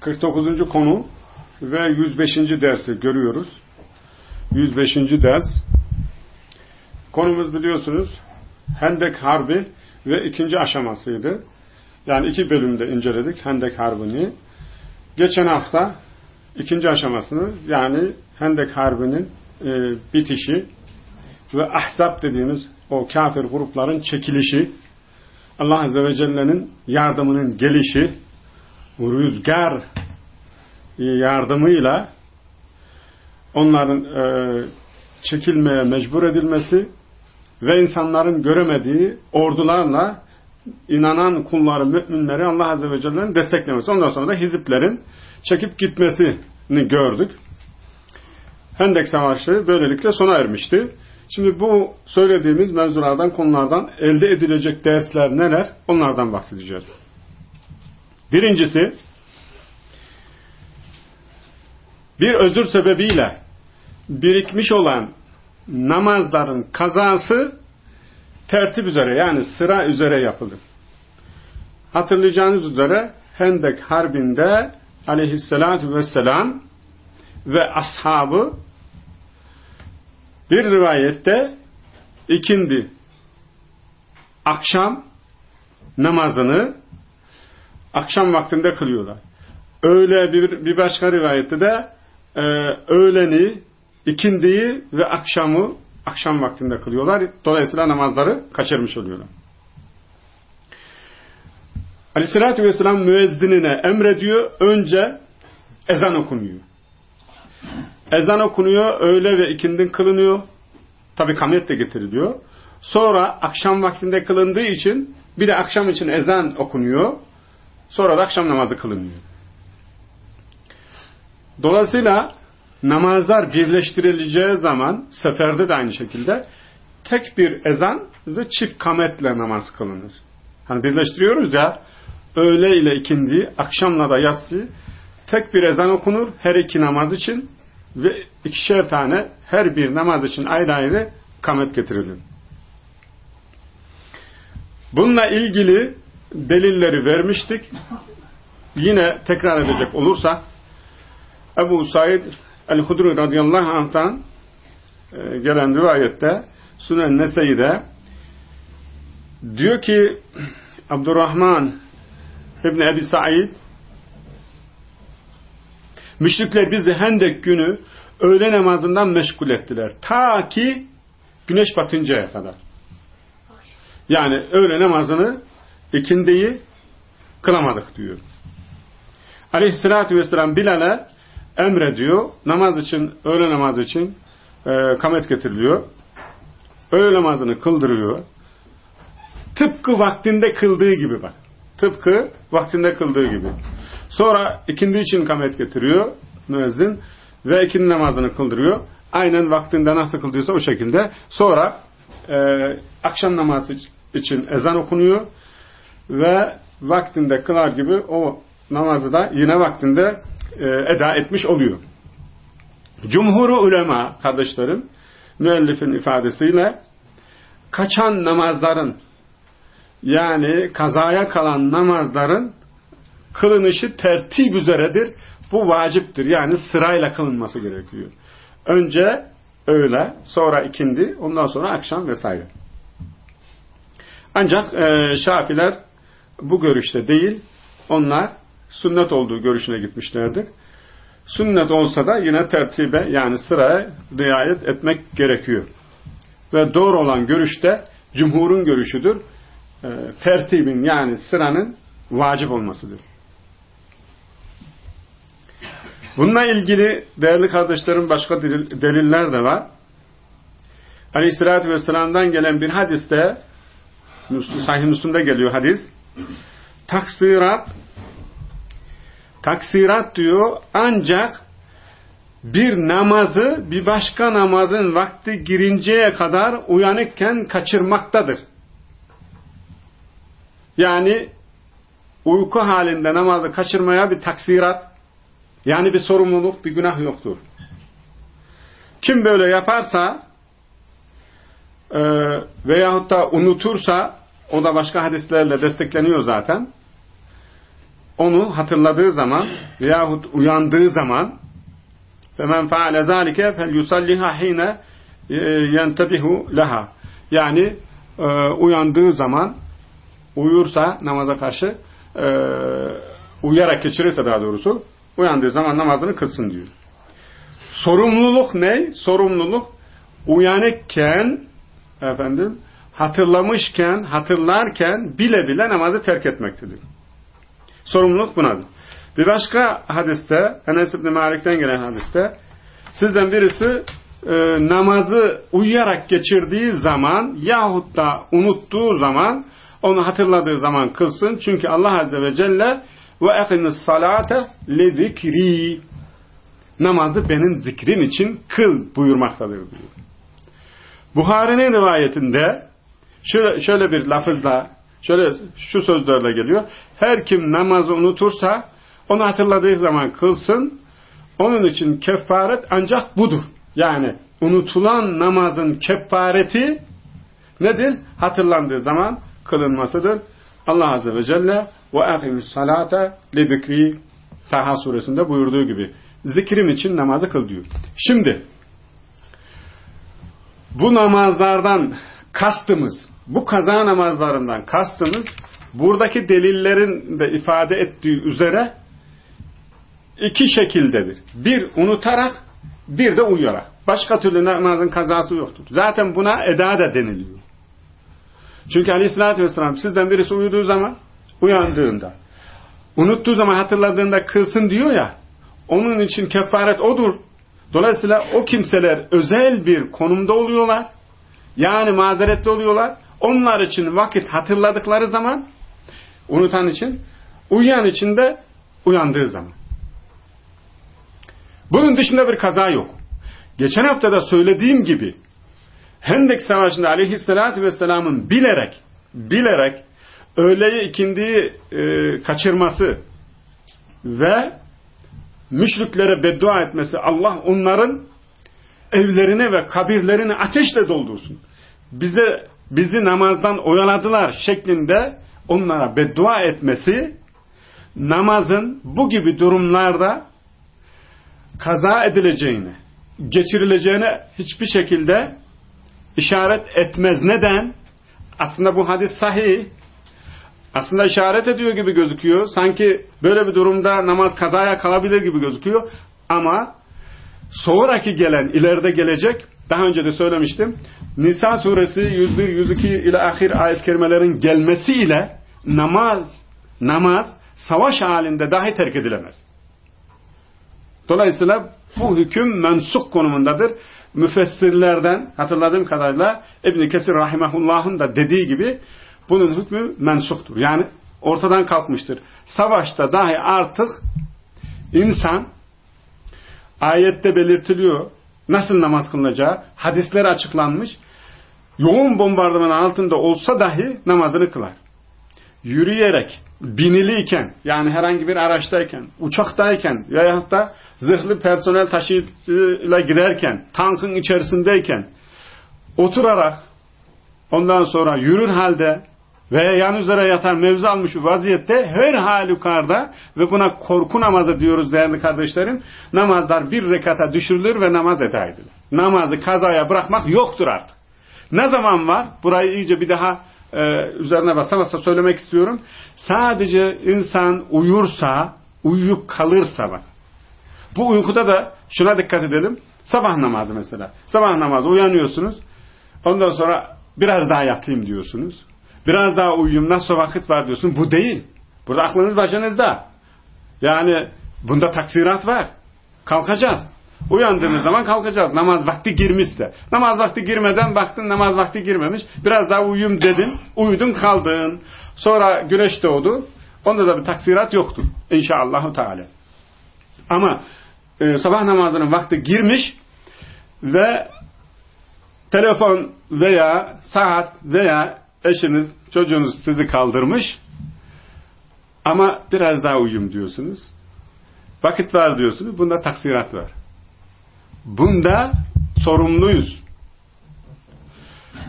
49. konu ve 105. dersi görüyoruz. 105. ders. Konumuz biliyorsunuz Hendek Harbi ve ikinci aşamasıydı. Yani iki bölümde inceledik Hendek Harbi'ni. Geçen hafta ikinci aşamasını yani Hendek Harbi'nin e, bitişi ve Ahzab dediğimiz o kafir grupların çekilişi Allah Azze ve Celle'nin yardımının gelişi rüzgar yardımıyla onların e, çekilmeye mecbur edilmesi ve insanların göremediği ordularla inanan kulları, müminleri Allah Azze ve Celle'nin desteklemesi. Ondan sonra da hiziplerin çekip gitmesini gördük. Hendek Savaşı böylelikle sona ermişti. Şimdi bu söylediğimiz mevzulardan, konulardan elde edilecek dersler neler? Onlardan bahsedeceğiz. Birincisi, bir özür sebebiyle birikmiş olan namazların kazası tertip üzere yani sıra üzere yapılır. Hatırlayacağınız üzere Hendek Harbi'nde aleyhissalatü vesselam ve ashabı bir rivayette ikindi akşam namazını akşam vaktinde kılıyorlar. Öyle bir, bir başka rivayette de e, öğleni, ikindiyi ve akşamı akşam vaktinde kılıyorlar. Dolayısıyla namazları kaçırmış oluyorlar. Aleyhissalatü vesselam müezzinine emrediyor. Önce ezan okunuyor. Ezan okunuyor, öğle ve ikindin kılınıyor. Tabi kamet de getiriliyor. Sonra akşam vaktinde kılındığı için bir de akşam için ezan okunuyor. Sonra da akşam namazı kılınıyor. Dolayısıyla namazlar birleştirileceği zaman seferde de aynı şekilde tek bir ezan ve çift kametle namaz kılınır. Hani birleştiriyoruz ya öğle ile ikindi, akşamla da yatsı tek bir ezan okunur her iki namaz için ve ikişer tane her bir namaz için ayrı ayrı kamet getirilir. Bununla ilgili delilleri vermiştik. Yine tekrar edecek olursa Ebu Said el-Hudri radıyallahu anh'tan e, gelen rivayette Sünen Nese'de diyor ki Abdurrahman İbni Ebi Said müşrikler bizi Hendek günü öğle namazından meşgul ettiler. Ta ki güneş batıncaya kadar. Yani öğle namazını ikindeyi kılamadık diyor. Aleyhissalatü vesselam Bilal'e emrediyor. Namaz için, öğle namazı için e, kamet getiriliyor. Öğle namazını kıldırıyor. Tıpkı vaktinde kıldığı gibi bak. Tıpkı vaktinde kıldığı gibi. Sonra ikindi için kamet getiriyor müezzin ve ikindi namazını kıldırıyor. Aynen vaktinde nasıl kıldıysa o şekilde. Sonra e, akşam namazı için ezan okunuyor ve vaktinde kılar gibi o namazı da yine vaktinde e, eda etmiş oluyor. Cumhuru ulema kardeşlerim müellifin ifadesiyle kaçan namazların yani kazaya kalan namazların kılınışı tertip üzeredir. Bu vaciptir. Yani sırayla kılınması gerekiyor. Önce öğle, sonra ikindi, ondan sonra akşam vesaire. Ancak e, Şafiler bu görüşte değil, onlar sünnet olduğu görüşüne gitmişlerdir. Sünnet olsa da yine tertibe yani sıraya riayet etmek gerekiyor. Ve doğru olan görüşte cumhurun görüşüdür. E, tertibin yani sıranın vacip olmasıdır. Bununla ilgili değerli kardeşlerim başka deliller de var. Aleyhissalatü Vesselam'dan gelen bir hadiste Sahih Müslüm'de geliyor hadis. Taksirat taksirat diyor ancak bir namazı bir başka namazın vakti girinceye kadar uyanıkken kaçırmaktadır. Yani uyku halinde namazı kaçırmaya bir taksirat yani bir sorumluluk, bir günah yoktur. Kim böyle yaparsa e, veyahut da unutursa o da başka hadislerle destekleniyor zaten. Onu hatırladığı zaman veyahut uyandığı zaman فَمَنْ فَعَلَ ذَٰلِكَ فَلْيُسَلِّهَا حِينَ يَنْتَبِهُ لَهَا Yani e, uyandığı zaman uyursa namaza karşı e, uyuyarak geçirirse daha doğrusu uyandığı zaman namazını kılsın diyor. Sorumluluk ne? Sorumluluk uyanıkken efendim hatırlamışken, hatırlarken bile bile namazı terk etmektedir. Sorumluluk bunadır. Bir başka hadiste, Enes İbni Malik'ten gelen hadiste, sizden birisi e, namazı uyuyarak geçirdiği zaman yahut da unuttuğu zaman onu hatırladığı zaman kılsın. Çünkü Allah Azze ve Celle ve ekimis salate zikri namazı benim zikrim için kıl buyurmaktadır. Buhari'nin rivayetinde şöyle, şöyle bir lafızla şöyle şu sözlerle geliyor. Her kim namazı unutursa onu hatırladığı zaman kılsın. Onun için kefaret ancak budur. Yani unutulan namazın kefareti nedir? Hatırlandığı zaman kılınmasıdır. Allah Azze ve Celle ve akimis salate li zikri Taha suresinde buyurduğu gibi zikrim için namazı kıl diyor. Şimdi bu namazlardan kastımız, bu kaza namazlarından kastımız buradaki delillerin de ifade ettiği üzere iki şekildedir. Bir unutarak, bir de uyuyarak. Başka türlü namazın kazası yoktur. Zaten buna eda da deniliyor. Çünkü aleyhissalatü vesselam sizden birisi uyuduğu zaman, uyandığında, unuttuğu zaman hatırladığında kılsın diyor ya, onun için kefaret odur. Dolayısıyla o kimseler özel bir konumda oluyorlar. Yani mazeretli oluyorlar. Onlar için vakit hatırladıkları zaman unutan için, uyuyan için de uyandığı zaman. Bunun dışında bir kaza yok. Geçen hafta da söylediğim gibi Hendek Savaşı'nda aleyhissalatü vesselamın bilerek bilerek öğleyi ikindiyi e, kaçırması ve müşriklere beddua etmesi Allah onların evlerine ve kabirlerini ateşle doldursun. Bize bizi namazdan oyaladılar şeklinde onlara beddua etmesi namazın bu gibi durumlarda kaza edileceğine, geçirileceğine hiçbir şekilde işaret etmez. Neden? Aslında bu hadis sahih. Aslında işaret ediyor gibi gözüküyor. Sanki böyle bir durumda namaz kazaya kalabilir gibi gözüküyor. Ama sonraki gelen, ileride gelecek, daha önce de söylemiştim. Nisa suresi 101, 102 ile ahir ayet kerimelerin gelmesiyle namaz, namaz savaş halinde dahi terk edilemez. Dolayısıyla bu hüküm mensuk konumundadır. Müfessirlerden hatırladığım kadarıyla İbn Kesir rahimehullah'ın da dediği gibi bunun hükmü mensuktur. Yani ortadan kalkmıştır. Savaşta dahi artık insan ayette belirtiliyor nasıl namaz kılınacağı, hadisler açıklanmış. Yoğun bombardıman altında olsa dahi namazını kılar. Yürüyerek, biniliyken, yani herhangi bir araçtayken, uçaktayken veyahut da zırhlı personel taşıyıcıyla giderken, tankın içerisindeyken, oturarak, ondan sonra yürür halde veya yan üzere yatar mevzu almış vaziyette her halükarda ve buna korku namazı diyoruz değerli kardeşlerim namazlar bir rekata düşürülür ve namaz eda edilir. Namazı kazaya bırakmak yoktur artık. Ne zaman var? Burayı iyice bir daha e, üzerine basa basa söylemek istiyorum. Sadece insan uyursa, uyuyup kalırsa bak. Bu uykuda da şuna dikkat edelim. Sabah namazı mesela. Sabah namazı uyanıyorsunuz. Ondan sonra biraz daha yatayım diyorsunuz. Biraz daha uyuyayım nasıl vakit var diyorsun. Bu değil. Burada aklınız başınızda. Yani bunda taksirat var. Kalkacağız. Uyandığınız zaman kalkacağız. Namaz vakti girmişse. Namaz vakti girmeden baktın namaz vakti girmemiş. Biraz daha uyuyayım dedin. Uyudun kaldın. Sonra güneş doğdu. Onda da bir taksirat yoktur. İnşallah Teala. Ama e, sabah namazının vakti girmiş ve telefon veya saat veya eşiniz, çocuğunuz sizi kaldırmış ama biraz daha uyum diyorsunuz. Vakit var diyorsunuz. Bunda taksirat var. Bunda sorumluyuz.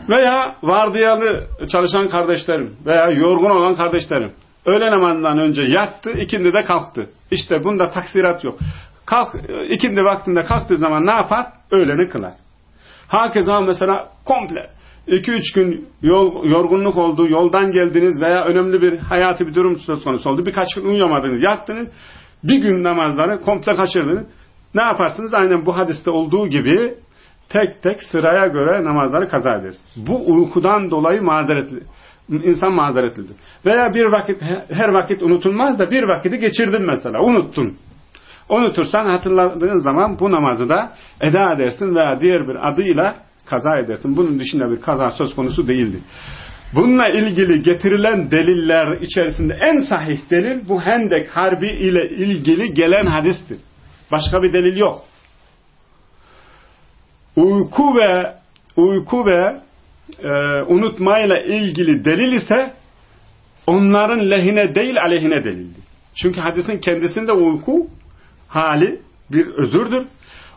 Veya vardiyalı çalışan kardeşlerim veya yorgun olan kardeşlerim öğle namazından önce yattı, ikindi de kalktı. İşte bunda taksirat yok. Kalk, ikindi vaktinde kalktığı zaman ne yapar? Öğleni kılar. Hakeza mesela komple 2-3 gün yol, yorgunluk oldu, yoldan geldiniz veya önemli bir hayati bir durum söz konusu oldu. Birkaç gün uyuyamadınız, yattınız. Bir gün namazları komple kaçırdınız. Ne yaparsınız? Aynen bu hadiste olduğu gibi tek tek sıraya göre namazları kaza ederiz. Bu uykudan dolayı mazeretli. insan mazeretlidir. Veya bir vakit, her vakit unutulmaz da bir vakiti geçirdin mesela, unuttun. Unutursan hatırladığın zaman bu namazı da eda edersin veya diğer bir adıyla kaza edersin. Bunun dışında bir kaza söz konusu değildir. Bununla ilgili getirilen deliller içerisinde en sahih delil bu Hendek Harbi ile ilgili gelen hadistir. Başka bir delil yok. Uyku ve uyku ve e, unutmayla ilgili delil ise onların lehine değil aleyhine delildir. Çünkü hadisin kendisinde uyku hali bir özürdür.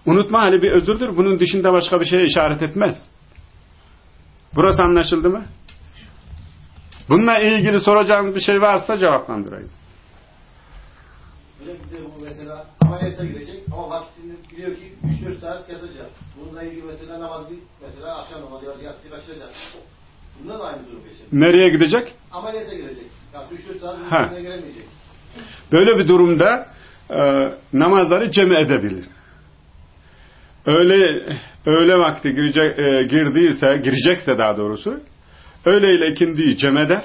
Unutma hali bir özürdür. Bunun dışında başka bir şeye işaret etmez. Burası anlaşıldı mı? Bununla ilgili soracağınız bir şey varsa cevaplandırayım. Böyle bir de bu mesela ameliyata girecek ama vaktini biliyor ki 3-4 saat yatacak. Bununla ilgili mesela namaz bir mesela akşam namazı yatsıyı kaçıracak. Bunda da aynı durum yaşanıyor. Nereye gidecek? Ameliyata girecek. Ya 3-4 saat Ha. giremeyecek. Böyle bir durumda e, namazları cem edebilir. Öyle öğle vakti girecek, e, girdiyse, girecekse daha doğrusu öğle ile ikindiyi cem eder.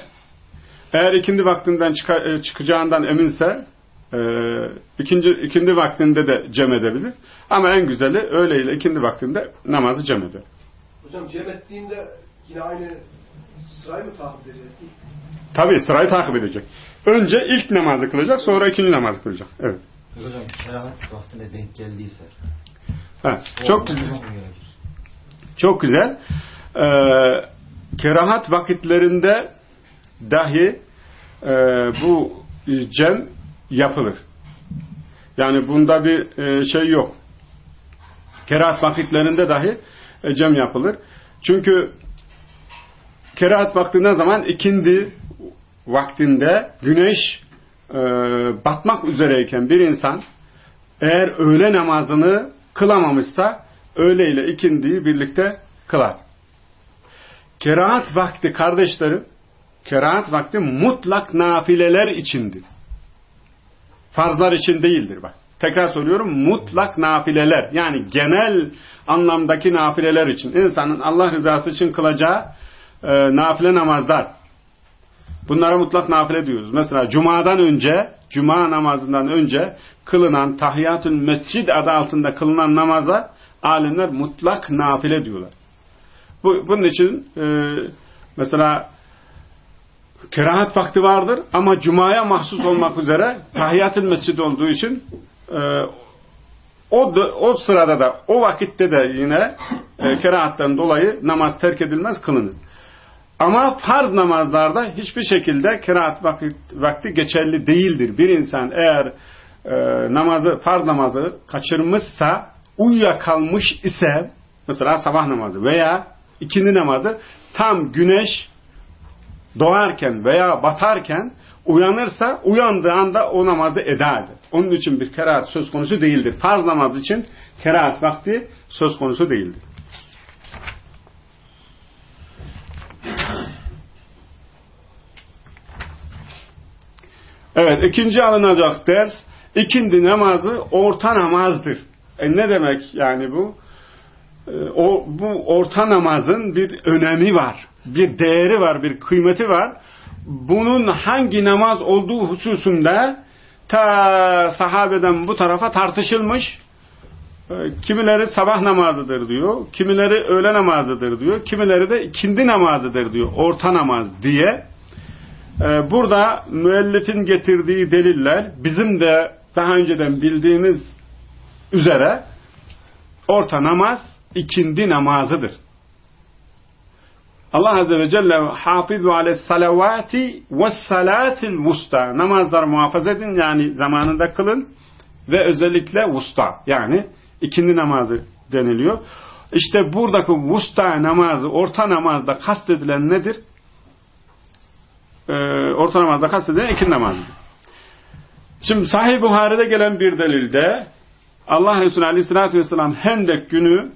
Eğer ikindi vaktinden çıka, e, çıkacağından eminse e, ikinci, ikindi vaktinde de cem edebilir. Ama en güzeli öğle ile ikindi vaktinde namazı cem eder. Hocam cem ettiğinde yine aynı sırayı mı takip edecek? Tabi sırayı takip edecek. Önce ilk namazı kılacak sonra ikinci namazı kılacak. Evet. Hocam kerahat vaktine denk geldiyse. Ha, çok güzel. Çok güzel. Ee, kerahat vakitlerinde dahi e, bu cem yapılır. Yani bunda bir e, şey yok. Kerahat vakitlerinde dahi e, cem yapılır. Çünkü kerahat vakti ne zaman? ikindi vaktinde güneş e, batmak üzereyken bir insan eğer öğle namazını kılamamışsa öğle ile ikindiyi birlikte kılar. Kerahat vakti kardeşlerim, kerahat vakti mutlak nafileler içindir. Farzlar için değildir bak. Tekrar soruyorum mutlak nafileler yani genel anlamdaki nafileler için insanın Allah rızası için kılacağı e, nafile namazlar. Bunlara mutlak nafile diyoruz. Mesela cumadan önce, cuma namazından önce kılınan tahiyyatül mescid adı altında kılınan namaza alimler mutlak nafile diyorlar. Bu, bunun için e, mesela kerahat vakti vardır ama cumaya mahsus olmak üzere tahiyyatül mescid olduğu için e, o, o sırada da o vakitte de yine e, kerahattan dolayı namaz terk edilmez kılınır. Ama farz namazlarda hiçbir şekilde vakti, vakti geçerli değildir. Bir insan eğer e, namazı, farz namazı kaçırmışsa, uyuyakalmış ise, mesela sabah namazı veya ikindi namazı tam güneş doğarken veya batarken uyanırsa, uyandığı anda o namazı eda eder. Onun için bir kerahat söz konusu değildir. Farz namaz için kerahat vakti söz konusu değildir. Evet, ikinci alınacak ders, ikindi namazı orta namazdır. E ne demek yani bu? E, o, bu orta namazın bir önemi var, bir değeri var, bir kıymeti var. Bunun hangi namaz olduğu hususunda ta sahabeden bu tarafa tartışılmış. E, kimileri sabah namazıdır diyor, kimileri öğle namazıdır diyor, kimileri de ikindi namazıdır diyor, orta namaz diye e, burada müellifin getirdiği deliller bizim de daha önceden bildiğimiz üzere orta namaz ikindi namazıdır. Allah Azze ve Celle hafizu ale salavati ve salatil vusta namazlar muhafaza edin yani zamanında kılın ve özellikle vusta yani ikindi namazı deniliyor. İşte buradaki vusta namazı orta namazda kastedilen nedir? Ee, orta namazda kastedilen ikindi namazıdır. Şimdi Sahih Buhari'de gelen bir delilde Allah Resulü Aleyhisselatü Vesselam Hendek günü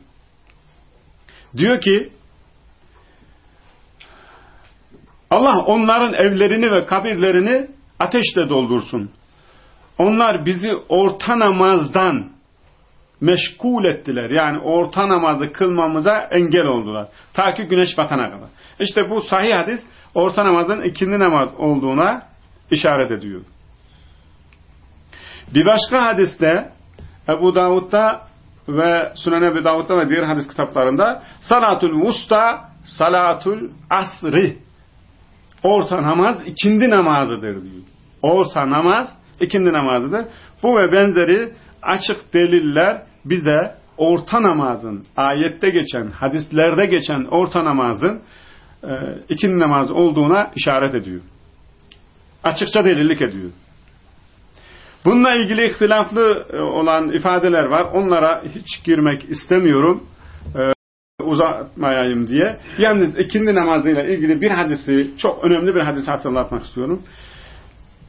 diyor ki Allah onların evlerini ve kabirlerini ateşle doldursun. Onlar bizi orta namazdan meşgul ettiler. Yani orta namazı kılmamıza engel oldular. Ta ki güneş batana kadar. İşte bu sahih hadis orta namazın ikindi namaz olduğuna işaret ediyor. Bir başka hadiste Ebu Davud'da ve Sünen Ebu Davud'da ve diğer hadis kitaplarında Salatul Vusta Salatul Asri Orta namaz ikindi namazıdır diyor. Orta namaz ikindi namazıdır. Bu ve benzeri açık deliller bize orta namazın ayette geçen, hadislerde geçen orta namazın e, ikindi namaz olduğuna işaret ediyor. Açıkça delillik ediyor. Bununla ilgili ihtilaflı olan ifadeler var. Onlara hiç girmek istemiyorum. Ee, uzatmayayım diye. Yalnız ikindi namazıyla ilgili bir hadisi, çok önemli bir hadisi hatırlatmak istiyorum.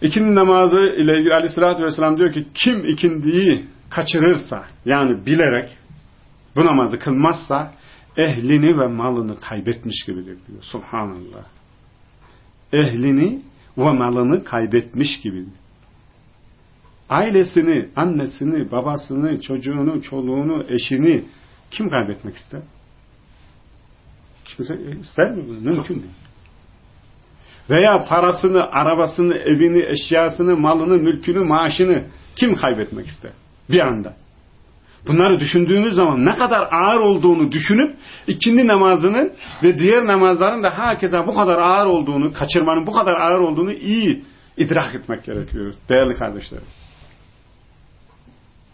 İkindi namazı ile ilgili aleyhissalatü vesselam diyor ki kim ikindiyi kaçırırsa yani bilerek bu namazı kılmazsa ehlini ve malını kaybetmiş gibidir diyor. Subhanallah. Ehlini ve malını kaybetmiş gibidir ailesini, annesini, babasını, çocuğunu, çoluğunu, eşini kim kaybetmek ister? Kimse ister mi? Mümkün değil. Veya parasını, arabasını, evini, eşyasını, malını, mülkünü, maaşını kim kaybetmek ister? Bir anda. Bunları düşündüğümüz zaman ne kadar ağır olduğunu düşünüp ikindi namazının ve diğer namazların da hakeza bu kadar ağır olduğunu, kaçırmanın bu kadar ağır olduğunu iyi idrak etmek gerekiyor değerli kardeşlerim.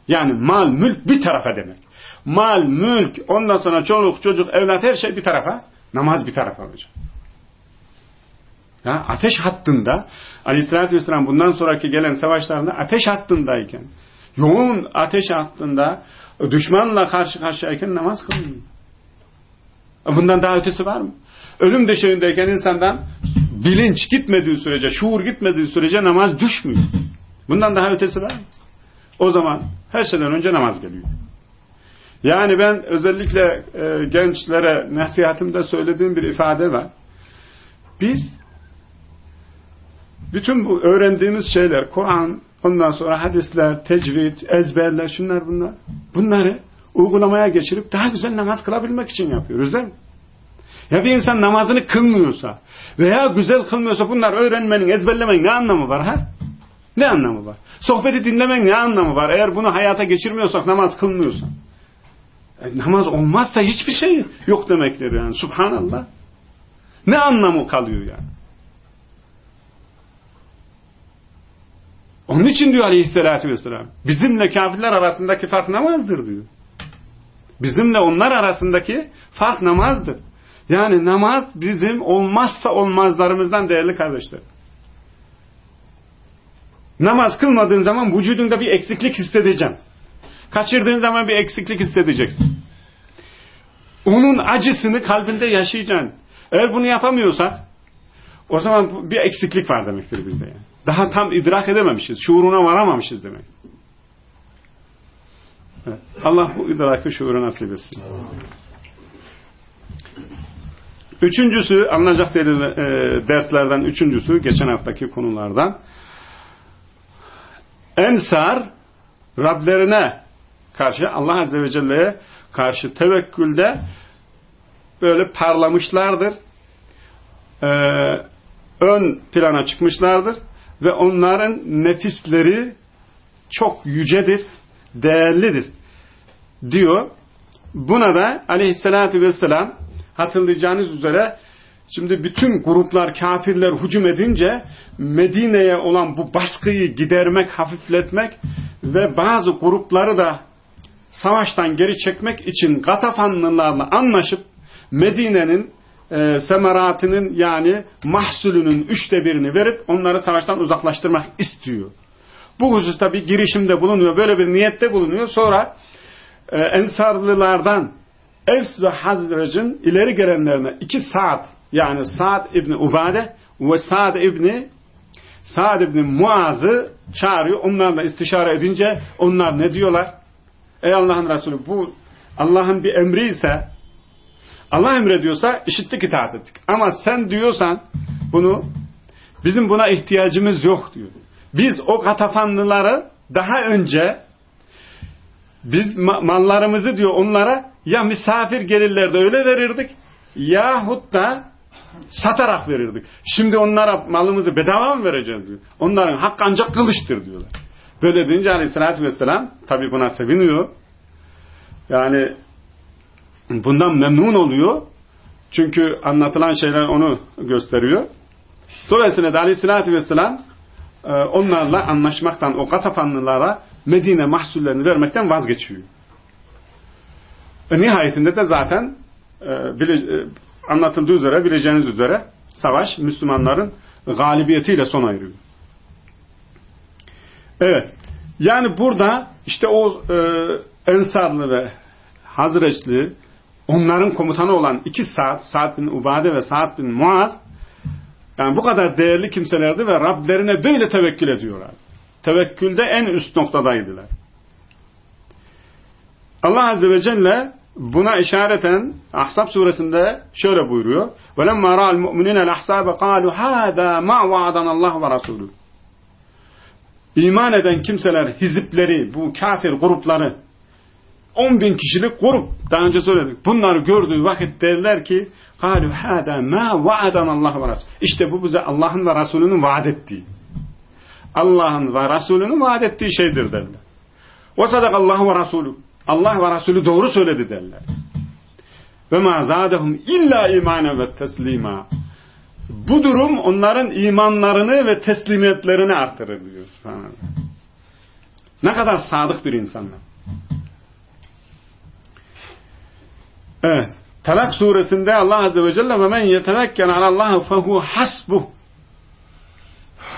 Yani mal, mülk bir tarafa demek. Mal, mülk, ondan sonra çoluk, çocuk, evlat her şey bir tarafa. Namaz bir tarafa olacak. Ya, ateş hattında Aleyhisselatü Vesselam bundan sonraki gelen savaşlarında ateş hattındayken yoğun ateş hattında düşmanla karşı karşıyayken namaz kılmıyor. Bundan daha ötesi var mı? Ölüm döşeğindeyken insandan bilinç gitmediği sürece, şuur gitmediği sürece namaz düşmüyor. Bundan daha ötesi var mı? O zaman her şeyden önce namaz geliyor. Yani ben özellikle e, gençlere nasihatimde söylediğim bir ifade var. Biz bütün bu öğrendiğimiz şeyler, Kur'an, ondan sonra hadisler, tecvid, ezberler, şunlar bunlar. Bunları uygulamaya geçirip daha güzel namaz kılabilmek için yapıyoruz değil mi? Ya bir insan namazını kılmıyorsa veya güzel kılmıyorsa bunlar öğrenmenin, ezberlemenin ne anlamı var ha? Ne anlamı var? Sohbeti dinlemenin ne anlamı var? Eğer bunu hayata geçirmiyorsak, namaz kılmıyorsak. E, namaz olmazsa hiçbir şey yok demektir yani. Subhanallah. Ne anlamı kalıyor yani? Onun için diyor aleyhissalatü vesselam, bizimle kafirler arasındaki fark namazdır diyor. Bizimle onlar arasındaki fark namazdır. Yani namaz bizim olmazsa olmazlarımızdan değerli kardeşler. Namaz kılmadığın zaman vücudunda bir eksiklik hissedeceksin. Kaçırdığın zaman bir eksiklik hissedeceksin. Onun acısını kalbinde yaşayacaksın. Eğer bunu yapamıyorsak o zaman bir eksiklik var demektir bizde. Yani. Daha tam idrak edememişiz. Şuuruna varamamışız demek. Evet. Allah bu idraki şuuru nasip etsin. Üçüncüsü, anlayacak e, derslerden üçüncüsü, geçen haftaki konulardan. Ensar, Rablerine karşı, Allah Azze ve Celle'ye karşı tevekkülde böyle parlamışlardır. Ee, ön plana çıkmışlardır. Ve onların nefisleri çok yücedir, değerlidir diyor. Buna da aleyhissalatü vesselam hatırlayacağınız üzere Şimdi bütün gruplar, kafirler hücum edince Medine'ye olan bu baskıyı gidermek, hafifletmek ve bazı grupları da savaştan geri çekmek için Gatafanlılarla anlaşıp Medine'nin e, semeratının yani mahsulünün üçte birini verip onları savaştan uzaklaştırmak istiyor. Bu hususta bir girişimde bulunuyor. Böyle bir niyette bulunuyor. Sonra e, Ensarlılardan Evs ve Hazrec'in ileri gelenlerine iki saat yani Sa'd İbni Ubade ve Sa'd İbni Sa'd İbni Muaz'ı çağırıyor. Onlarla istişare edince onlar ne diyorlar? Ey Allah'ın Resulü bu Allah'ın bir emri ise Allah emrediyorsa işittik itaat ettik. Ama sen diyorsan bunu bizim buna ihtiyacımız yok diyor. Biz o katafanlıları daha önce biz mallarımızı diyor onlara ya misafir gelirlerdi öyle verirdik yahut da satarak verirdik. Şimdi onlara malımızı bedava mı vereceğiz diyor. Onların hakkı ancak kılıçtır diyorlar. Böyle deyince aleyhissalatü vesselam tabi buna seviniyor. Yani bundan memnun oluyor. Çünkü anlatılan şeyler onu gösteriyor. Dolayısıyla da aleyhissalatü vesselam e, onlarla anlaşmaktan, o katafanlılara Medine mahsullerini vermekten vazgeçiyor. Ve nihayetinde de zaten e, e, anlatıldığı üzere, bileceğiniz üzere savaş Müslümanların galibiyetiyle sona eriyor. Evet. Yani burada işte o e, Ensarlı ve Hazreçli onların komutanı olan iki saat Sa'd bin Ubade ve Sa'd bin Muaz yani bu kadar değerli kimselerdi ve Rablerine böyle tevekkül ediyorlar. Tevekkülde en üst noktadaydılar. Allah Azze ve Celle buna işareten Ahzab suresinde şöyle buyuruyor. وَلَمَّا رَأَ الْمُؤْمِنِينَ الْأَحْسَابَ قَالُوا هَذَا مَا وَعَدَنَ اللّٰهُ وَرَسُولُهُ İman eden kimseler, hizipleri, bu kafir grupları 10 bin kişilik grup daha önce söyledik. Bunları gördüğü vakit derler ki قَالُوا هَذَا مَا وَعَدَنَ اللّٰهُ وَرَسُولُهُ İşte bu bize Allah'ın ve Resulünün vaat ettiği. Allah'ın ve Resulünün vaat ettiği şeydir derler. وَصَدَقَ اللّٰهُ وَرَسُولُهُ Allah ve Resulü doğru söyledi derler. Ve ma zadehum illa imanen ve teslima. Bu durum onların imanlarını ve teslimiyetlerini artırır diyor. Ne kadar sadık bir insanlar. Evet. Talak suresinde Allah Azze ve Celle ve men yetevekken alallahu fehu hasbuh.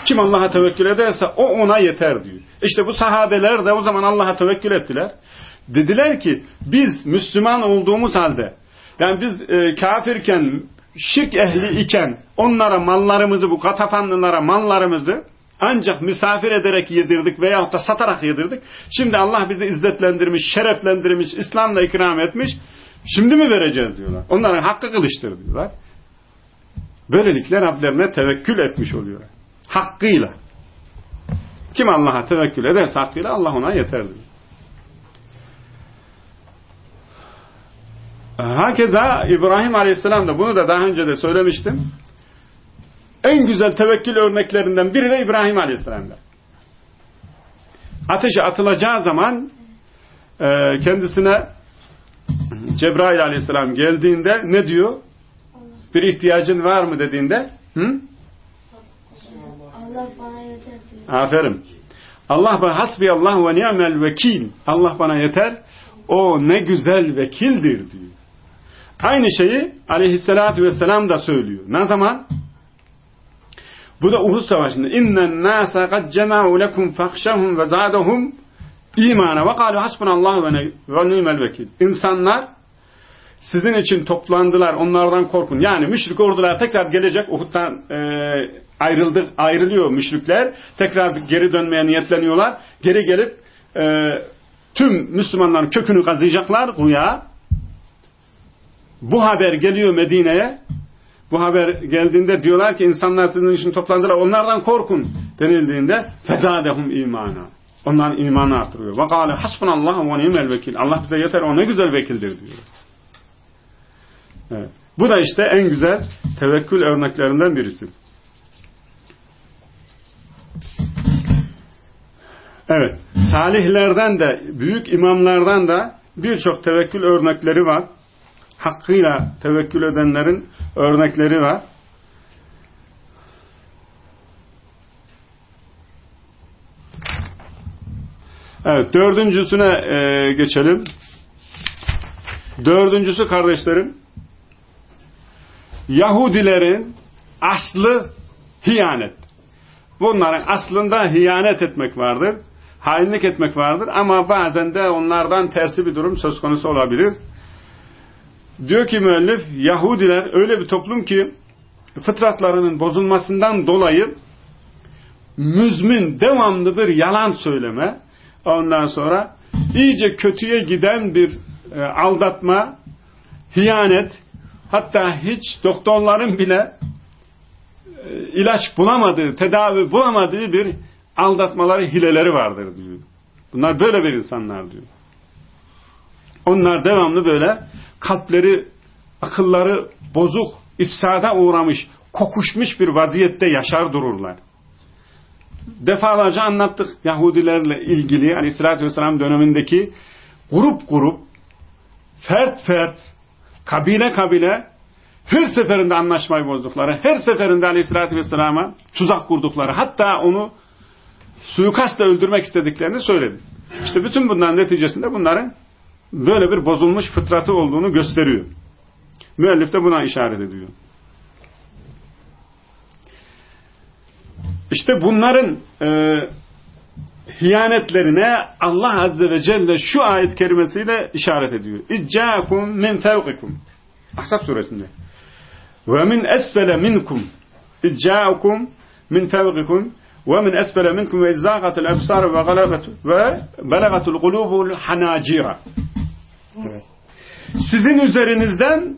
Kim Allah'a tevekkül ederse o ona yeter diyor. İşte bu sahabeler de o zaman Allah'a tevekkül ettiler. Dediler ki biz Müslüman olduğumuz halde yani biz e, kafirken şirk ehli iken onlara mallarımızı bu katafanlılara mallarımızı ancak misafir ederek yedirdik veyahut da satarak yedirdik. Şimdi Allah bizi izzetlendirmiş, şereflendirmiş, İslam'la ikram etmiş. Şimdi mi vereceğiz diyorlar. Onların hakkı kılıçtır diyorlar. Böylelikle Rablerine tevekkül etmiş oluyorlar. Hakkıyla. Kim Allah'a tevekkül ederse hakkıyla Allah ona yeter diyor. Hakeza İbrahim Aleyhisselam da bunu da daha önce de söylemiştim. En güzel tevekkül örneklerinden biri de İbrahim Aleyhisselam'da. Ateşe atılacağı zaman e, kendisine Cebrail Aleyhisselam geldiğinde ne diyor? Bir ihtiyacın var mı dediğinde hı? Allah bana yeter diyor. Aferin. Allah ve hasbi Allah ve ni'mel vekil. Allah bana yeter. O ne güzel vekildir diyor. Aynı şeyi aleyhissalatü vesselam da söylüyor. Ne zaman? Bu da Uhud Savaşı'nda. Nâse kad cema'u lekum fahşahum ve zâdehum imana ve kâlu hasbunallahu ve ni'mel vekil. İnsanlar sizin için toplandılar. Onlardan korkun. Yani müşrik ordular tekrar gelecek. Uhud'dan e, ayrıldı, ayrılıyor müşrikler. Tekrar geri dönmeye niyetleniyorlar. Geri gelip e, tüm Müslümanların kökünü kazıyacaklar güya. Bu haber geliyor Medine'ye. Bu haber geldiğinde diyorlar ki insanlar sizin için toplandılar. Onlardan korkun denildiğinde fezadehum imana. Onların imanı artırıyor. Ve kâle hasbunallahu ve ni'mel vekil. Allah bize yeter o ne güzel vekildir diyor. Evet. Bu da işte en güzel tevekkül örneklerinden birisi. Evet. Salihlerden de, büyük imamlardan da birçok tevekkül örnekleri var. hakkıyla tevekkül edenlerin örnekleri var. Evet, dördüncüsüne e, geçelim. Dördüncüsü kardeşlerim, Yahudilerin aslı hiyanet. Bunların aslında hiyanet etmek vardır, hainlik etmek vardır ama bazen de onlardan tersi bir durum söz konusu olabilir. Diyor ki müellif, Yahudiler öyle bir toplum ki fıtratlarının bozulmasından dolayı müzmin, devamlı bir yalan söyleme, ondan sonra iyice kötüye giden bir e, aldatma, hiyanet, hatta hiç doktorların bile e, ilaç bulamadığı, tedavi bulamadığı bir aldatmaları, hileleri vardır diyor. Bunlar böyle bir insanlar diyor. Onlar devamlı böyle kalpleri, akılları bozuk, ifsada uğramış, kokuşmuş bir vaziyette yaşar dururlar. Defalarca anlattık Yahudilerle ilgili Aleyhisselatü Vesselam dönemindeki grup grup, fert fert, kabile kabile her seferinde anlaşmayı bozdukları, her seferinde Aleyhisselatü Vesselam'a tuzak kurdukları, hatta onu suikastla öldürmek istediklerini söyledi. İşte bütün bunların neticesinde bunların böyle bir bozulmuş fıtratı olduğunu gösteriyor. Müellif de buna işaret ediyor. İşte bunların e, hiyanetlerine Allah Azze ve Celle şu ayet kerimesiyle işaret ediyor. İccâkum min fevkikum. Ahzab suresinde. Ve min esfele minkum. İccâkum min fevkikum ve min esfele minkum ve izzâgatul ebsâr ve galagatu ve belagatul gulûbul hanâcira. Sizin üzerinizden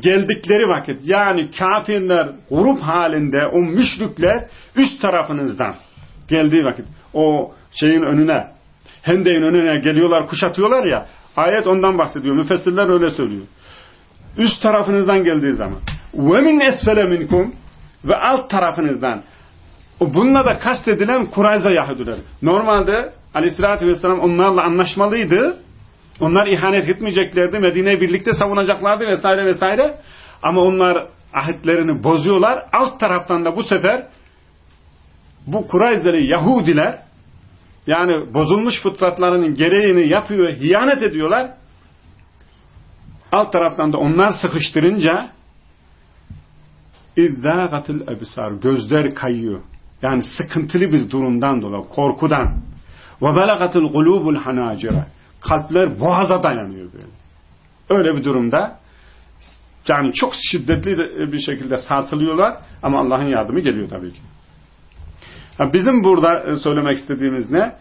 geldikleri vakit yani kafirler grup halinde o müşrikler üst tarafınızdan geldiği vakit o şeyin önüne hendeyin önüne geliyorlar kuşatıyorlar ya ayet ondan bahsediyor. Müfessirler öyle söylüyor. Üst tarafınızdan geldiği zaman ve min esfele minkum ve alt tarafınızdan bununla da kastedilen Kurayza Yahudiler. Normalde aleyhissalatü vesselam onlarla anlaşmalıydı. Onlar ihanet etmeyeceklerdi. Medine'yi birlikte savunacaklardı vesaire vesaire. Ama onlar ahitlerini bozuyorlar. Alt taraftan da bu sefer bu Kurayzeli Yahudiler yani bozulmuş fıtratlarının gereğini yapıyor, hiyanet ediyorlar. Alt taraftan da onlar sıkıştırınca İzzâgatil ebisar gözler kayıyor. Yani sıkıntılı bir durumdan dolayı, korkudan. Ve belagatil gulubul hanacira. Kalpler boğaza dayanıyor böyle. Öyle bir durumda yani çok şiddetli bir şekilde sarsılıyorlar ama Allah'ın yardımı geliyor tabii ki. Bizim burada söylemek istediğimiz ne?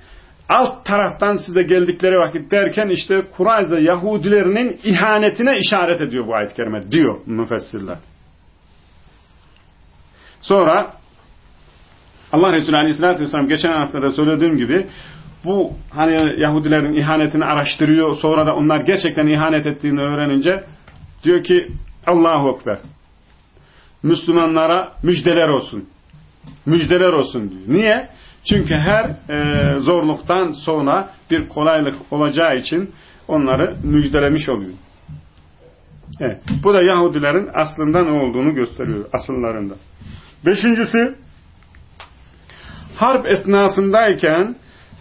Alt taraftan size geldikleri vakit derken işte Kurayza Yahudilerinin ihanetine işaret ediyor bu ayet-i kerime diyor müfessirler. Sonra Allah Resulü Aleyhisselatü Vesselam geçen haftada söylediğim gibi bu hani Yahudilerin ihanetini araştırıyor sonra da onlar gerçekten ihanet ettiğini öğrenince diyor ki Allahu Ekber Müslümanlara müjdeler olsun. Müjdeler olsun diyor. Niye? Çünkü her e, zorluktan sonra bir kolaylık olacağı için onları müjdelemiş oluyor. Evet. Bu da Yahudilerin aslında ne olduğunu gösteriyor. Asıllarında. Beşincisi harp esnasındayken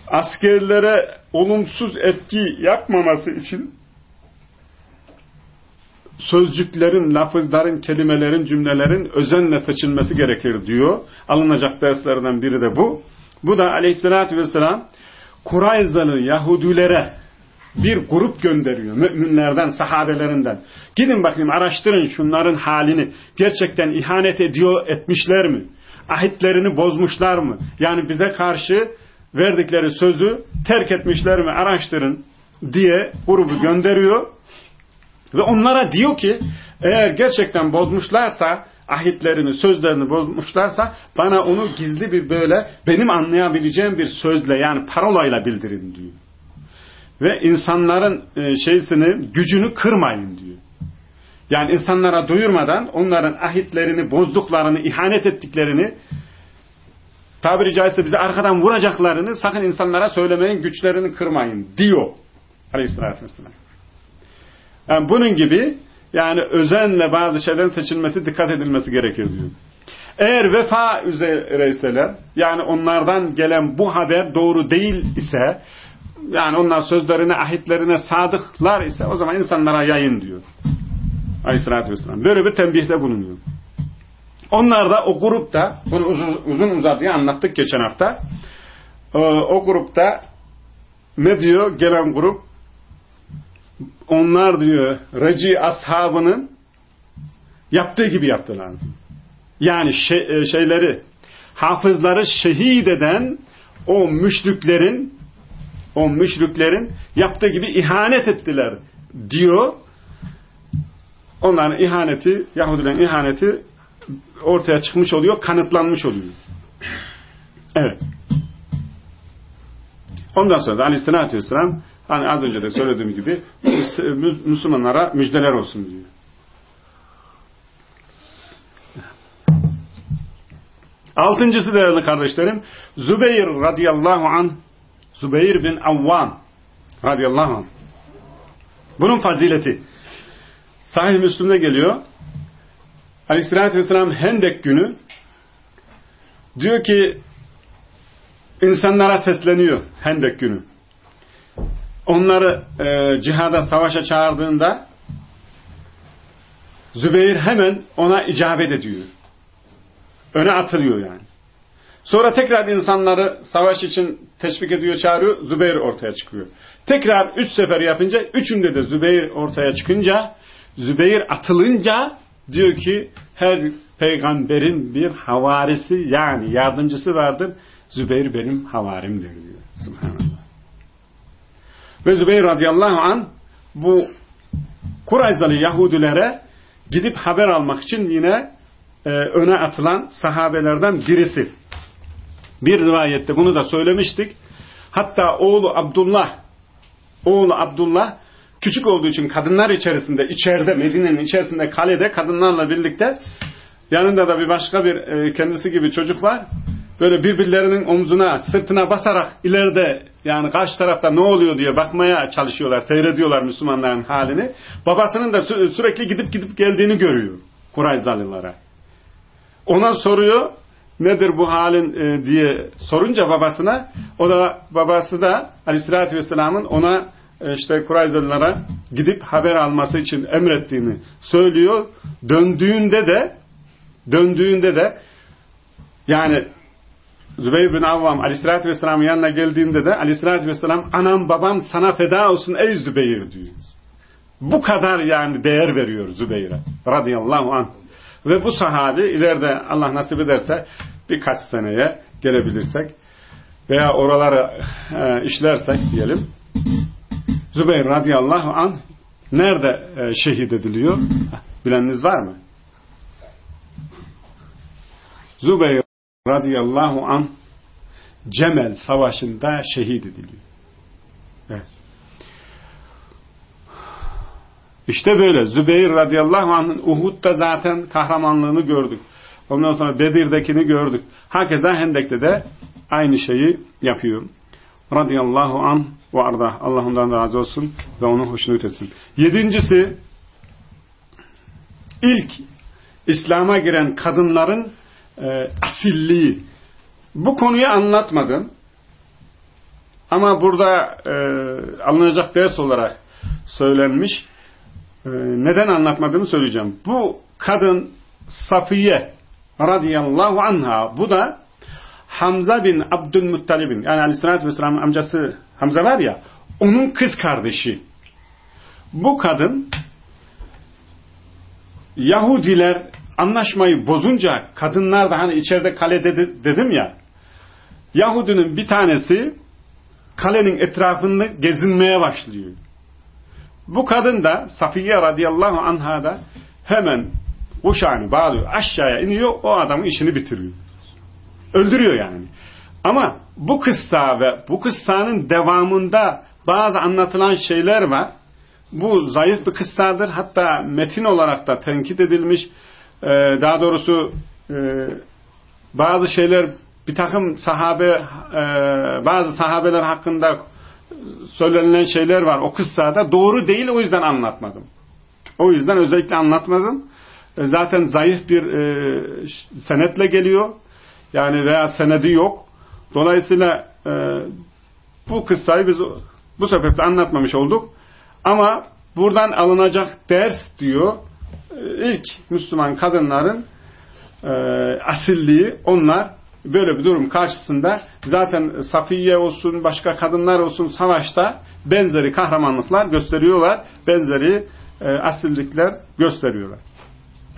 askerlere olumsuz etki yapmaması için sözcüklerin, lafızların, kelimelerin, cümlelerin özenle seçilmesi gerekir diyor. Alınacak derslerden biri de bu. Bu da aleyhissalatü vesselam Kurayzalı Yahudilere bir grup gönderiyor. Müminlerden, sahabelerinden. Gidin bakayım araştırın şunların halini. Gerçekten ihanet ediyor, etmişler mi? Ahitlerini bozmuşlar mı? Yani bize karşı verdikleri sözü terk etmişler mi? Araştırın diye grubu gönderiyor. Ve onlara diyor ki eğer gerçekten bozmuşlarsa ahitlerini, sözlerini bozmuşlarsa bana onu gizli bir böyle benim anlayabileceğim bir sözle yani parolayla bildirin diyor. Ve insanların e, şeysini, gücünü kırmayın diyor. Yani insanlara duyurmadan onların ahitlerini bozduklarını, ihanet ettiklerini tabiri caizse bize arkadan vuracaklarını sakın insanlara söylemeyin, güçlerini kırmayın diyor. Aleyhisselatü Vesselam. Yani bunun gibi yani özenle bazı şeylerin seçilmesi, dikkat edilmesi gerekir diyor. Eğer vefa üzereyseler, yani onlardan gelen bu haber doğru değil ise, yani onlar sözlerine, ahitlerine sadıklar ise o zaman insanlara yayın diyor. Aleyhissalatü vesselam. Böyle bir tembihte bulunuyor. Onlar da o grupta, bunu uzun, uzun uzadıya anlattık geçen hafta, o, o grupta ne diyor gelen grup? Onlar diyor Reci ashabının yaptığı gibi yaptılar. Yani şey, şeyleri, hafızları şehit eden o müşriklerin o müşriklerin yaptığı gibi ihanet ettiler diyor. Onların ihaneti, Yahudilerin ihaneti ortaya çıkmış oluyor, kanıtlanmış oluyor. Evet. Ondan sonra da aleyhissalatü vesselam hani az önce de söylediğim gibi Müslümanlara müjdeler olsun diyor. Altıncısı değerli kardeşlerim Zübeyir radıyallahu an Zübeyir bin Avvam radıyallahu an bunun fazileti Sahih Müslüm'de geliyor Aleyhisselatü Vesselam Hendek günü diyor ki insanlara sesleniyor Hendek günü. Onları e, cihada, savaşa çağırdığında Zübeyir hemen ona icabet ediyor. Öne atılıyor yani. Sonra tekrar insanları savaş için teşvik ediyor, çağırıyor. Zübeyir ortaya çıkıyor. Tekrar üç sefer yapınca, üçünde de Zübeyir ortaya çıkınca, Zübeyir atılınca diyor ki her peygamberin bir havarisi yani yardımcısı vardır. Zübeyir benim havarimdir diyor. Ve Zübeyir radıyallahu an bu Kurayzalı Yahudilere gidip haber almak için yine e, öne atılan sahabelerden birisi. Bir rivayette bunu da söylemiştik. Hatta oğlu Abdullah oğlu Abdullah küçük olduğu için kadınlar içerisinde, içeride, Medine'nin içerisinde, kalede kadınlarla birlikte yanında da bir başka bir e, kendisi gibi çocuk var. Böyle birbirlerinin omzuna, sırtına basarak ileride yani karşı tarafta ne oluyor diye bakmaya çalışıyorlar, seyrediyorlar Müslümanların halini. Babasının da sü sürekli gidip gidip geldiğini görüyor Kurayzalılara. Ona soruyor, nedir bu halin e, diye sorunca babasına, o da babası da Aleyhisselatü Vesselam'ın ona işte Kurayzalılara gidip haber alması için emrettiğini söylüyor. Döndüğünde de döndüğünde de yani Zübeyir bin Avvam Aleyhisselatü Vesselam'ın yanına geldiğinde de Aleyhisselatü Vesselam anam babam sana feda olsun ey Zübeyir diyor. Bu kadar yani değer veriyor Zübeyir'e radıyallahu anh. Ve bu sahabi ileride Allah nasip ederse birkaç seneye gelebilirsek veya oraları e, işlersek diyelim Zübeyir radıyallahu anh nerede e, şehit ediliyor? Bileniniz var mı? Zübeyir radıyallahu anh Cemel savaşında şehit ediliyor. Evet. İşte böyle. Zübeyir radıyallahu anh'ın Uhud'da zaten kahramanlığını gördük. Ondan sonra Bedir'dekini gördük. Hakeza Hendek'te de aynı şeyi yapıyor. Radıyallahu anh ve arda. Allah ondan razı olsun ve onun hoşnut etsin. Yedincisi ilk İslam'a giren kadınların e, asilliği. Bu konuyu anlatmadım. Ama burada e, alınacak ders olarak söylenmiş. E, neden anlatmadığımı söyleyeceğim. Bu kadın Safiye radıyallahu anha bu da Hamza bin Abdülmuttalib'in yani Aleyhisselatü Vesselam'ın amcası Hamza var ya onun kız kardeşi. Bu kadın Yahudiler anlaşmayı bozunca kadınlar da hani içeride kale dedi, dedim ya Yahudinin bir tanesi kalenin etrafında gezinmeye başlıyor. Bu kadın da Safiye radıyallahu anha da hemen kuşağını bağlıyor. Aşağıya iniyor. O adamın işini bitiriyor. Öldürüyor yani. Ama bu kıssa ve bu kıssanın devamında bazı anlatılan şeyler var. Bu zayıf bir kıssadır. Hatta metin olarak da tenkit edilmiş. Ee, daha doğrusu e, bazı şeyler bir takım sahabe e, bazı sahabeler hakkında söylenilen şeyler var o kıssada. Doğru değil o yüzden anlatmadım. O yüzden özellikle anlatmadım. E, zaten zayıf bir e, senetle geliyor. Yani veya senedi yok. Dolayısıyla e, bu kıssayı biz bu sebeple anlatmamış olduk. Ama buradan alınacak ders diyor e, ilk Müslüman kadınların e, asilliği onlar böyle bir durum karşısında zaten Safiye olsun başka kadınlar olsun savaşta benzeri kahramanlıklar gösteriyorlar. Benzeri e, asillikler gösteriyorlar.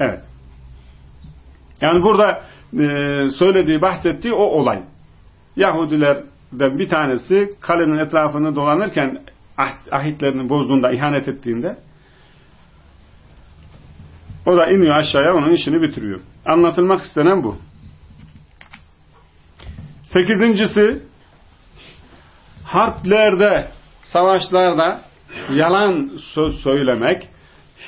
Evet. Yani burada e, söylediği, bahsettiği o olay. Yahudilerden bir tanesi kalenin etrafını dolanırken ah, ahitlerini bozduğunda, ihanet ettiğinde o da iniyor aşağıya onun işini bitiriyor. Anlatılmak istenen bu. Sekizincisi harplerde, savaşlarda yalan söz söylemek,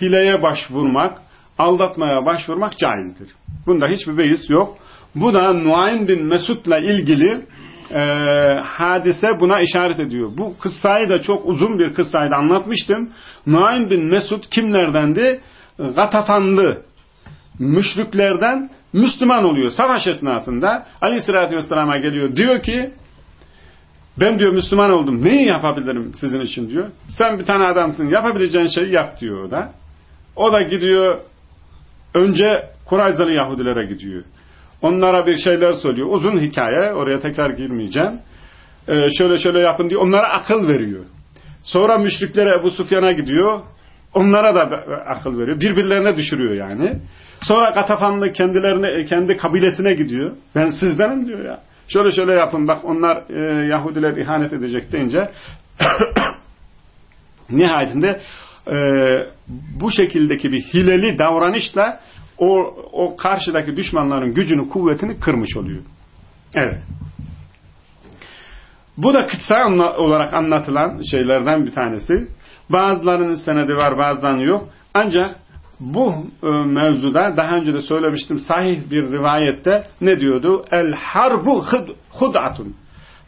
hileye başvurmak, aldatmaya başvurmak caizdir. Bunda hiçbir beis yok. Bu da Nuaym bin Mesud'la ilgili e, hadise buna işaret ediyor. Bu kıssayı da çok uzun bir kıssayı da anlatmıştım. Nuaym bin Mesud kimlerdendi? Gatafanlı müşriklerden Müslüman oluyor. Savaş esnasında Aleyhisselatü Vesselam'a geliyor. Diyor ki ben diyor Müslüman oldum. Neyi yapabilirim sizin için diyor. Sen bir tane adamsın. Yapabileceğin şeyi yap diyor o da. O da gidiyor önce Kurayzalı Yahudilere gidiyor. Onlara bir şeyler söylüyor. Uzun hikaye. Oraya tekrar girmeyeceğim. Ee, şöyle şöyle yapın diyor. Onlara akıl veriyor. Sonra müşriklere Ebu Sufyan'a gidiyor. Onlara da akıl veriyor. Birbirlerine düşürüyor yani. Sonra Katafanlı kendilerine, kendi kabilesine gidiyor. Ben sizdenim diyor ya. Şöyle şöyle yapın bak onlar e, Yahudiler ihanet edecek deyince nihayetinde e, bu şekildeki bir hileli davranışla o, o karşıdaki düşmanların gücünü, kuvvetini kırmış oluyor. Evet. Bu da kısa olarak anlatılan şeylerden bir tanesi. Bazılarının senedi var, bazılarının yok. Ancak bu e, mevzuda daha önce de söylemiştim sahih bir rivayette ne diyordu? El harbu hud'atun.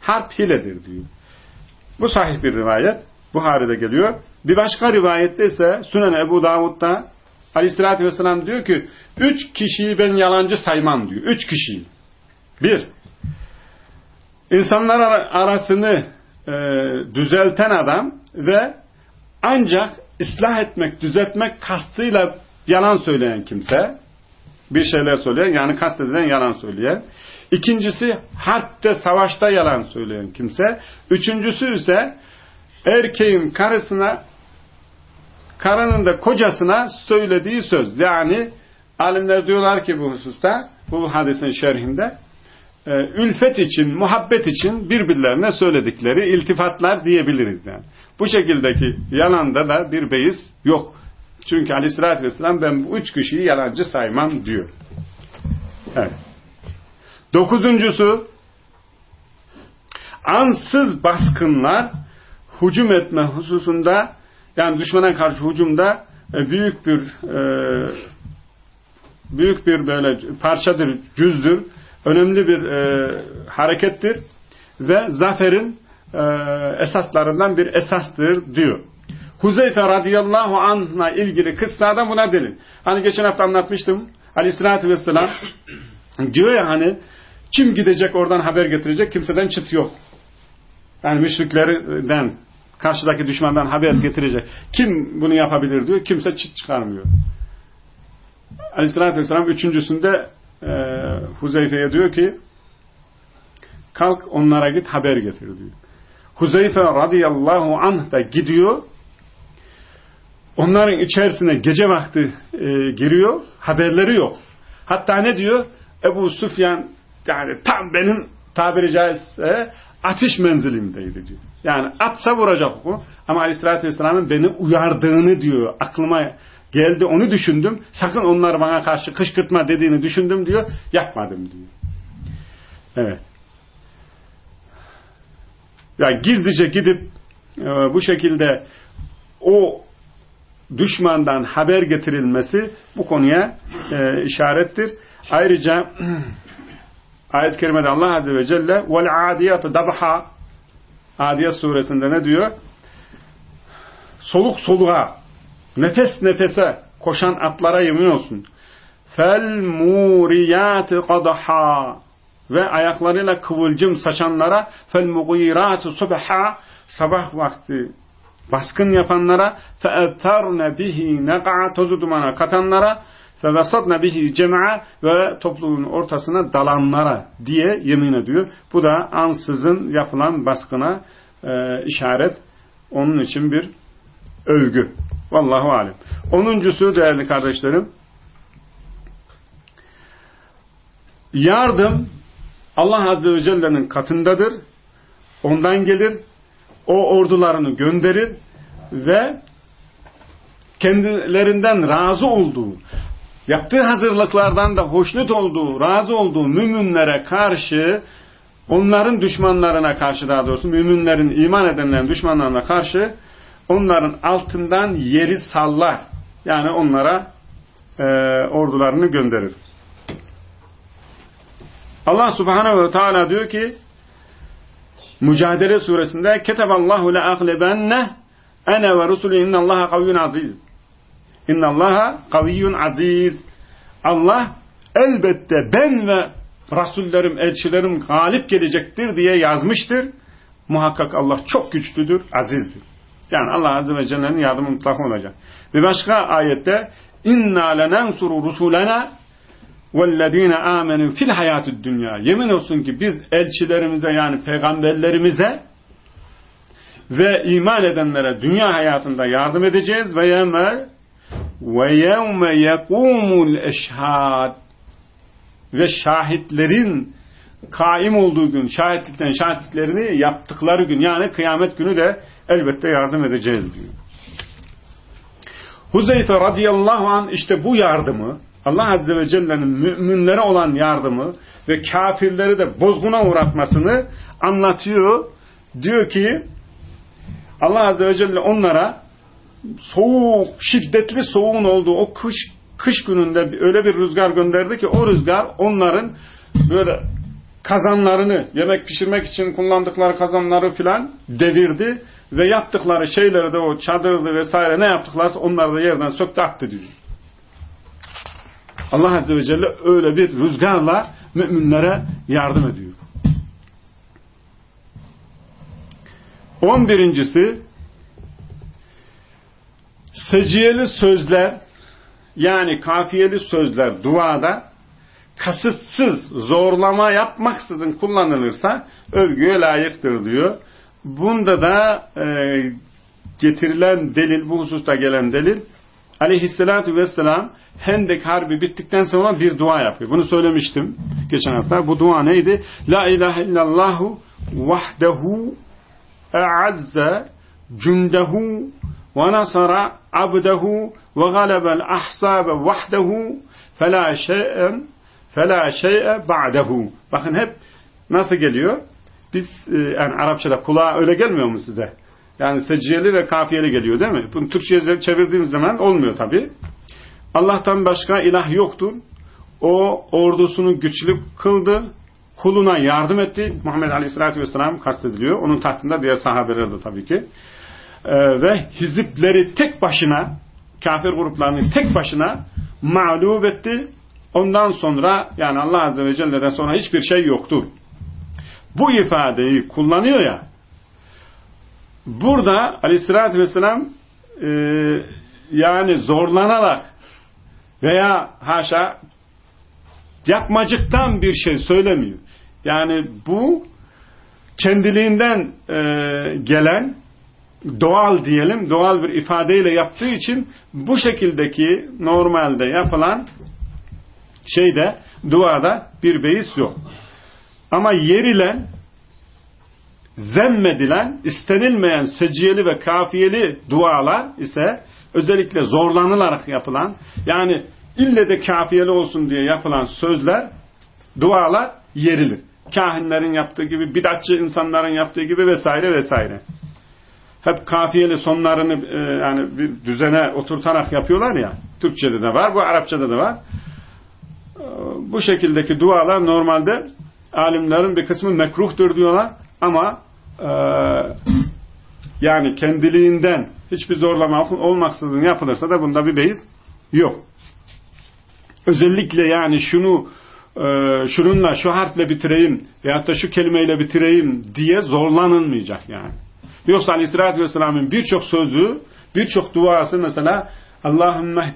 Harp hiledir diyor. Bu sahih bir rivayet. Buhari'de geliyor. Bir başka rivayette ise Sünen Ebu Davud'da Aleyhisselatü Vesselam diyor ki üç kişiyi ben yalancı saymam diyor. Üç kişiyi. Bir, insanlar arasını e, düzelten adam ve ancak ıslah etmek, düzeltmek kastıyla yalan söyleyen kimse, bir şeyler söyleyen, yani kastedilen yalan söyleyen. İkincisi, harpte, savaşta yalan söyleyen kimse. Üçüncüsü ise erkeğin karısına, karının da kocasına söylediği söz. Yani alimler diyorlar ki bu hususta, bu hadisin şerhinde, e, ülfet için, muhabbet için birbirlerine söyledikleri iltifatlar diyebiliriz yani. Bu şekildeki yalanda da bir beis yok. Çünkü aleyhissalatü vesselam ben bu üç kişiyi yalancı saymam diyor. Evet. Dokuzuncusu ansız baskınlar hücum etme hususunda yani düşmana karşı hücumda e, büyük bir e, büyük bir böyle parçadır, cüzdür. Önemli bir e, harekettir ve zaferin esaslarından bir esastır diyor. Huzeyfe radıyallahu anh'la ilgili kıssadan buna delil. Hani geçen hafta anlatmıştım. Aleyhissalatü vesselam diyor ya hani kim gidecek oradan haber getirecek kimseden çıt yok. Yani müşriklerden karşıdaki düşmandan haber getirecek. Kim bunu yapabilir diyor. Kimse çıt çıkarmıyor. Aleyhissalatü vesselam üçüncüsünde e, Huzeyfe'ye diyor ki kalk onlara git haber getir diyor. Huzeyfe radıyallahu anh da gidiyor. Onların içerisine gece vakti e, giriyor. Haberleri yok. Hatta ne diyor? Ebu Sufyan yani tam benim tabiri caizse atış menzilimdeydi diyor. Yani atsa vuracak o. Ama aleyhissalatü vesselamın beni uyardığını diyor. Aklıma geldi onu düşündüm. Sakın onlar bana karşı kışkırtma dediğini düşündüm diyor. Yapmadım diyor. Evet. Yani gizlice gidip e, bu şekilde o düşmandan haber getirilmesi bu konuya e, işarettir. Ayrıca ayet-i kerimede Allah Azze ve Celle vel adiyatı dabha Adiyat suresinde ne diyor? Soluk soluğa nefes nefese koşan atlara yemin olsun. Fel muriyat qadha ve ayaklarıyla kıvılcım saçanlara fel mugirat subha sabah vakti baskın yapanlara fe'etharne bihi neqa tozu dumana katanlara فَوَسَطْنَ bihi cem'a ve topluluğun ortasına dalanlara diye yemin ediyor. Bu da ansızın yapılan baskına e, işaret. Onun için bir övgü. Vallahu alem. Onuncusu değerli kardeşlerim yardım Allah Azze ve Celle'nin katındadır. Ondan gelir. O ordularını gönderir ve kendilerinden razı olduğu, yaptığı hazırlıklardan da hoşnut olduğu, razı olduğu müminlere karşı, onların düşmanlarına karşı daha doğrusu, müminlerin, iman edenlerin düşmanlarına karşı onların altından yeri sallar. Yani onlara e, ordularını gönderir. Allah subhanehu ve teala diyor ki Mücadele suresinde Keteballahu le aglebenne ene ve rusulü innallaha kaviyyun aziz. İnnallaha kaviyyun aziz. Allah elbette ben ve rasullerim, elçilerim galip gelecektir diye yazmıştır. Muhakkak Allah çok güçlüdür, azizdir. Yani Allah Azze ve Celle'nin yardımı mutlak olacak. Bir başka ayette inna lenansuru rusulena vellezine amenu fil hayatü dünya. Yemin olsun ki biz elçilerimize yani peygamberlerimize ve iman edenlere dünya hayatında yardım edeceğiz ve yemel ve yevme yekumul eşhad ve şahitlerin kaim olduğu gün, şahitlikten şahitliklerini yaptıkları gün yani kıyamet günü de elbette yardım edeceğiz diyor. Huzeyfe radıyallahu an işte bu yardımı Allah Azze ve Celle'nin müminlere olan yardımı ve kafirleri de bozguna uğratmasını anlatıyor. Diyor ki Allah Azze ve Celle onlara soğuk, şiddetli soğuğun olduğu o kış, kış gününde öyle bir rüzgar gönderdi ki o rüzgar onların böyle kazanlarını, yemek pişirmek için kullandıkları kazanları filan devirdi ve yaptıkları şeyleri de o çadırdı vesaire ne yaptıklarsa onları da yerden söktü attı diyor. Allah Azze ve Celle öyle bir rüzgarla müminlere yardım ediyor. On birincisi seciyeli sözler yani kafiyeli sözler duada kasıtsız zorlama yapmaksızın kullanılırsa övgüye layıktır diyor. Bunda da e, getirilen delil, bu hususta gelen delil aleyhissalatü vesselam Hendek Harbi bittikten sonra bir dua yapıyor. Bunu söylemiştim geçen hafta. Bu dua neydi? La ilahe illallahu vahdehu e'azze cündehu abdehu ve galebel ahsabe vahdehu fela şey'en fela şey'e ba'dehu. Bakın hep nasıl geliyor? Biz e, yani Arapçada kulağa öyle gelmiyor mu size? Yani seciyeli ve kafiyeli geliyor değil mi? Bunu Türkçe'ye çevirdiğimiz zaman olmuyor tabi. Allah'tan başka ilah yoktur. O ordusunu güçlü kıldı. Kuluna yardım etti. Muhammed Aleyhisselatü Vesselam kastediliyor. Onun tahtında diğer sahabeler de tabii ki. Ee, ve hizipleri tek başına kafir gruplarını tek başına mağlup etti. Ondan sonra yani Allah Azze ve Celle'den sonra hiçbir şey yoktur. Bu ifadeyi kullanıyor ya burada Aleyhisselatü Vesselam e, yani zorlanarak veya haşa yapmacıktan bir şey söylemiyor. Yani bu kendiliğinden e, gelen doğal diyelim, doğal bir ifadeyle yaptığı için bu şekildeki normalde yapılan şeyde, duada bir beis yok. Ama yerilen, zemmedilen, istenilmeyen seciyeli ve kafiyeli dualar ise özellikle zorlanılarak yapılan yani ille de kafiyeli olsun diye yapılan sözler, dualar yerilir. Kahinlerin yaptığı gibi, bidatçı insanların yaptığı gibi vesaire vesaire. Hep kafiyeli sonlarını e, yani bir düzene oturtarak yapıyorlar ya. Türkçede de var, bu Arapçada da var. E, bu şekildeki dualar normalde alimlerin bir kısmı mekruhtur diyorlar ama e, yani kendiliğinden hiçbir zorlama olmaksızın yapılırsa da bunda bir beyiz yok. Özellikle yani şunu e, şununla şu harfle bitireyim veyahut da şu kelimeyle bitireyim diye zorlanılmayacak yani. Yoksa Aleyhisselatü Vesselam'ın birçok sözü, birçok duası mesela Allahümme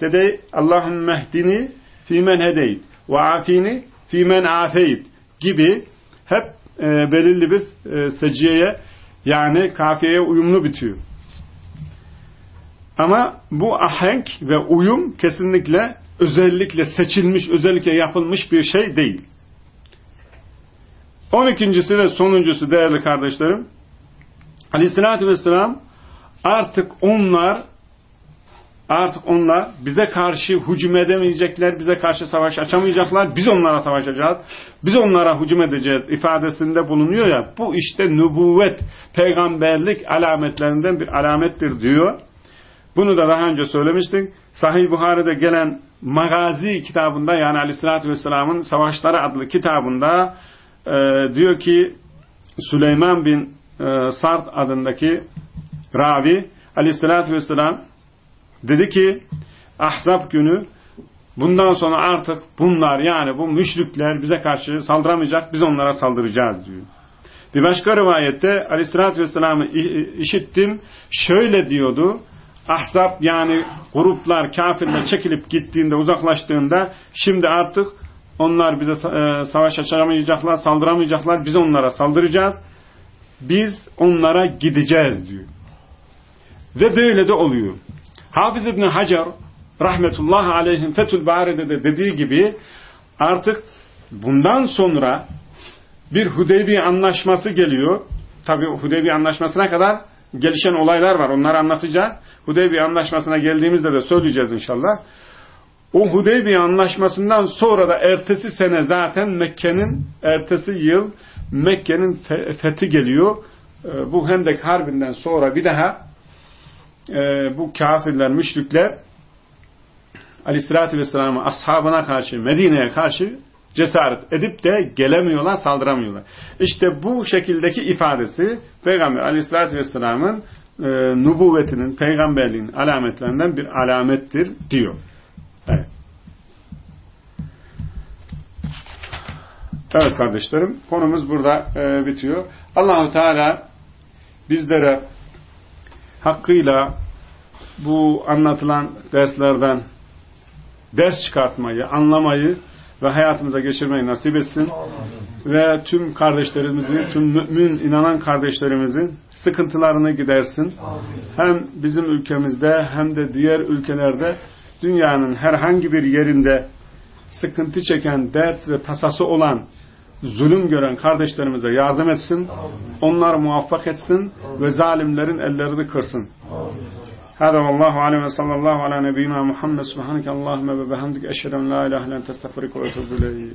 Allahümme hdini fîmen hedeyt ve afini fîmen afeyt gibi hep e, belirli bir e, seciyeye yani kafiyeye uyumlu bitiyor. Ama bu ahenk ve uyum kesinlikle özellikle seçilmiş, özellikle yapılmış bir şey değil. On ikincisi ve sonuncusu değerli kardeşlerim, Aleyhisselatü Vesselam artık onlar artık onlar bize karşı hücum edemeyecekler, bize karşı savaş açamayacaklar, biz onlara savaşacağız, biz onlara hücum edeceğiz ifadesinde bulunuyor ya, bu işte nübüvvet, peygamberlik alametlerinden bir alamettir diyor. Bunu da daha önce söylemiştik. Sahih Buhari'de gelen Magazi kitabında yani Aleyhisselatü Vesselam'ın Savaşları adlı kitabında e, diyor ki Süleyman bin e, Sart adındaki ravi Aleyhisselatü Vesselam dedi ki Ahzab günü bundan sonra artık bunlar yani bu müşrikler bize karşı saldıramayacak biz onlara saldıracağız diyor. Bir başka rivayette Aleyhisselatü Vesselam'ı işittim şöyle diyordu Ahzab yani gruplar kafirler çekilip gittiğinde uzaklaştığında şimdi artık onlar bize e, savaş açamayacaklar saldıramayacaklar biz onlara saldıracağız biz onlara gideceğiz diyor. Ve böyle de oluyor. Hafız İbni Hacer rahmetullahi aleyhim Fethül Bari'de de dediği gibi artık bundan sonra bir Hudeybiye anlaşması geliyor. Tabi Hudeybiye anlaşmasına kadar gelişen olaylar var. Onları anlatacağız. Hudeybiye anlaşmasına geldiğimizde de söyleyeceğiz inşallah. O Hudeybiye anlaşmasından sonra da ertesi sene zaten Mekke'nin ertesi yıl Mekke'nin fethi geliyor. Bu Hendek Harbi'nden sonra bir daha bu kafirler, müşrikler Aleyhisselatü Vesselam'ın ashabına karşı, Medine'ye karşı cesaret edip de gelemiyorlar, saldıramıyorlar. İşte bu şekildeki ifadesi Peygamber Aleyhisselatü Vesselam'ın e, nübüvvetinin, peygamberliğin alametlerinden bir alamettir diyor. Evet. Evet kardeşlerim, konumuz burada e, bitiyor. Allahu Teala bizlere hakkıyla bu anlatılan derslerden ders çıkartmayı, anlamayı ve hayatımıza geçirmeyi nasip etsin. Ve tüm kardeşlerimizi, tüm mümin inanan kardeşlerimizin sıkıntılarını gidersin. Hem bizim ülkemizde hem de diğer ülkelerde dünyanın herhangi bir yerinde sıkıntı çeken, dert ve tasası olan, zulüm gören kardeşlerimize yardım etsin. Onlar muvaffak etsin ve zalimlerin ellerini kırsın. Hâdâ vallâhu alem ve sallallahu ala nebiyyina Muhammed subhanike Allahümme ve behamdik eşhedem la ilahe len testafirike ve tübüleyk.